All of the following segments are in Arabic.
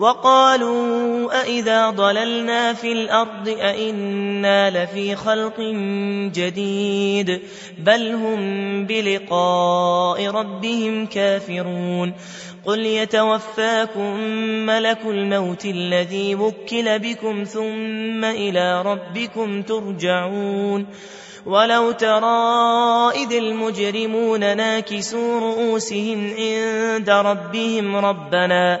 وقالوا أئذا ضللنا في الأرض أئنا لفي خلق جديد بل هم بلقاء ربهم كافرون قل يتوفاكم ملك الموت الذي وكل بكم ثم إلى ربكم ترجعون ولو ترى إذ المجرمون ناكسوا رؤوسهم عند ربهم ربنا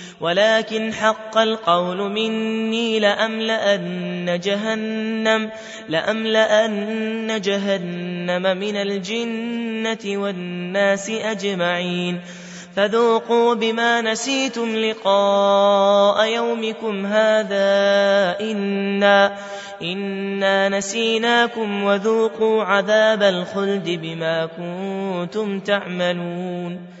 ولكن حق القول مني لأملأن جهنم لأملأن جهنم من الجنة والناس أجمعين. فذوقوا بما نسيتم لقاء يومكم هذا إنا إنا نسيناكم وذوقوا عذاب الخلد بما كنتم تعملون.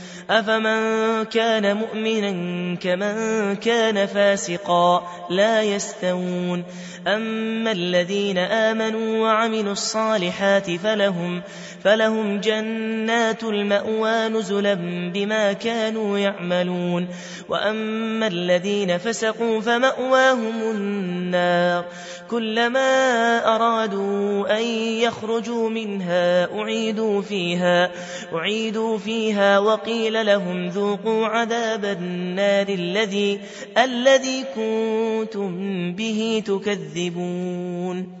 أفمن كان مؤمنا كمن كان فاسقا لا يستوون أما الذين آمنوا وعملوا الصالحات فلهم فلهم جنات المأوى نزلا بما كانوا يعملون وأما الذين فسقوا فمأواهم النار كلما أرادوا أن يخرجوا منها أعيدوا فيها أعيدوا فيها وقيل لهم ذوقوا عذاب النار الذي الذي كنتم به تكذبون.